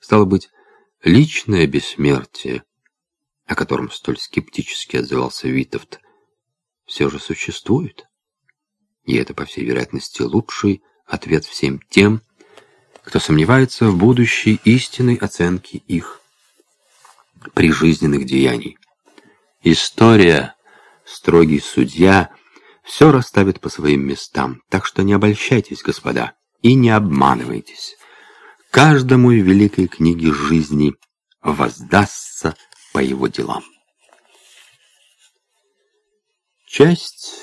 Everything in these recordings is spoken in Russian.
Стало быть, личное бессмертие, о котором столь скептически отзывался Витовт, все же существует. И это, по всей вероятности, лучший ответ всем тем, кто сомневается в будущей истинной оценке их прижизненных деяний. История, строгий судья, все расставит по своим местам, так что не обольщайтесь, господа, и не обманывайтесь. Каждому великой книге жизни воздастся по его делам. Часть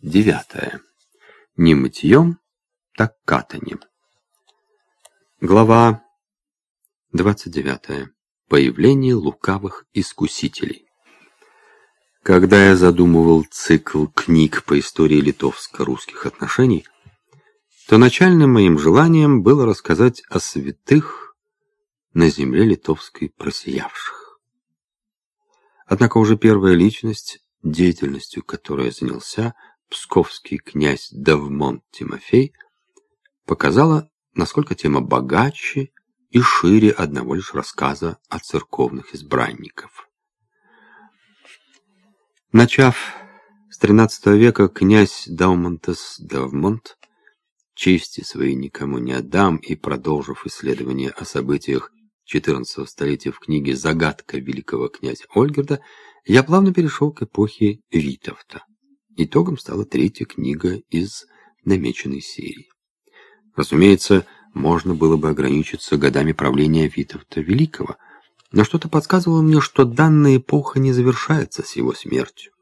девятая. Не мытьем, так катанем. Глава двадцать девятая. Появление лукавых искусителей. Когда я задумывал цикл книг по истории литовско-русских отношений, то начальным моим желанием было рассказать о святых на земле литовской просиявших. Однако уже первая личность, деятельностью которой занялся псковский князь Давмон Тимофей, показала, насколько тема богаче и шире одного лишь рассказа о церковных избранников. Начав с XIII века, князь Даумонтес Давмонт чести своей никому не отдам и продолжив исследование о событиях XIV столетия в книге «Загадка великого князя Ольгерда», я плавно перешел к эпохе Витовта. Итогом стала третья книга из намеченной серии. Разумеется, можно было бы ограничиться годами правления Витовта Великого, но что-то подсказывало мне, что данная эпоха не завершается с его смертью.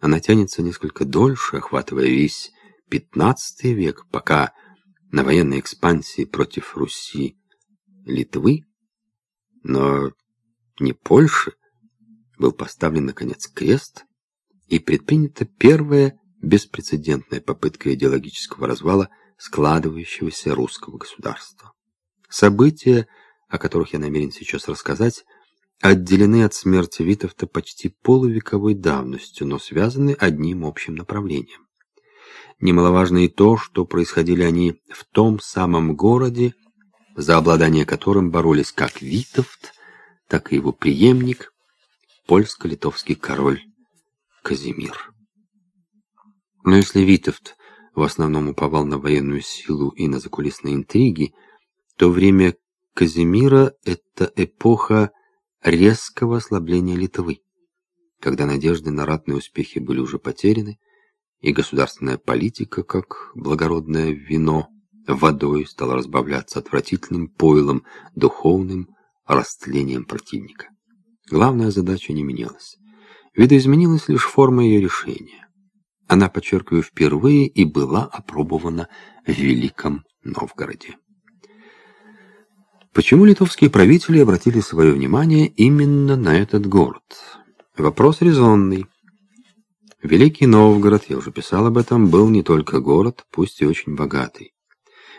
Она тянется несколько дольше, охватывая весь XV век, пока на военной экспансии против Руси Литвы, но не Польши, был поставлен, наконец, крест и предпринята первая беспрецедентная попытка идеологического развала – складывающегося русского государства. События, о которых я намерен сейчас рассказать, отделены от смерти Витовта почти полувековой давностью, но связаны одним общим направлением. Немаловажно и то, что происходили они в том самом городе, за обладание которым боролись как Витовт, так и его преемник, польско-литовский король Казимир. Но если Витовт в основном уповал на военную силу и на закулисные интриги, то время Казимира — это эпоха резкого ослабления Литвы, когда надежды на ратные успехи были уже потеряны, и государственная политика, как благородное вино, водой стала разбавляться отвратительным пойлом, духовным растлением противника. Главная задача не менялась. Видоизменилась лишь форма ее решения. Она, подчеркиваю, впервые и была опробована в Великом Новгороде. Почему литовские правители обратили свое внимание именно на этот город? Вопрос резонный. Великий Новгород, я уже писал об этом, был не только город, пусть и очень богатый.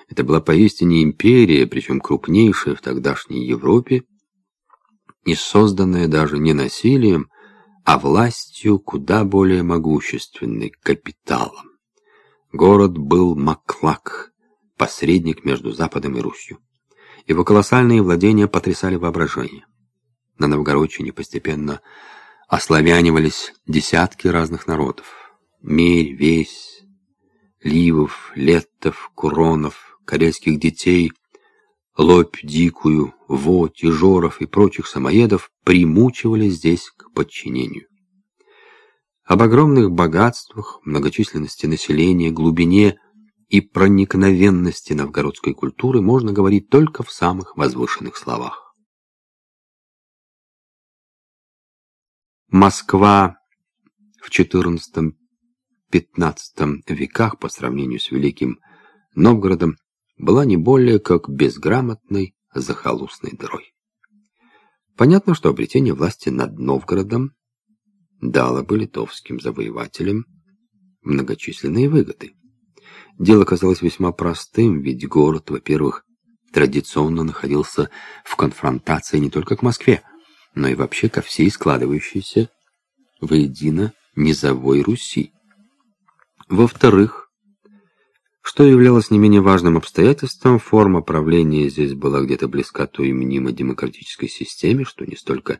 Это была поистине империя, причем крупнейшая в тогдашней Европе, и созданная даже не насилием, а властью куда более могущественной, капиталом. Город был Маклак, посредник между Западом и Русью. Его колоссальные владения потрясали воображение. На Новгородчине постепенно ославянивались десятки разных народов. Мерь, Весь, Ливов, Леттов, Куронов, карельских детей, Лопь Дикую, Во, Тижоров и прочих самоедов примучивали здесь к подчинению. Об огромных богатствах, многочисленности населения, глубине и проникновенности новгородской культуры можно говорить только в самых возвышенных словах. Москва в XIV-XV веках по сравнению с Великим Новгородом была не более как безграмотной захолустной дырой. Понятно, что обретение власти над Новгородом дало бы литовским завоевателям многочисленные выгоды. Дело казалось весьма простым, ведь город, во-первых, традиционно находился в конфронтации не только к Москве, но и вообще ко всей складывающейся воедино низовой Руси. Во-вторых, Что являлось не менее важным обстоятельством, форма правления здесь была где-то близка той мнимой демократической системе, что не столько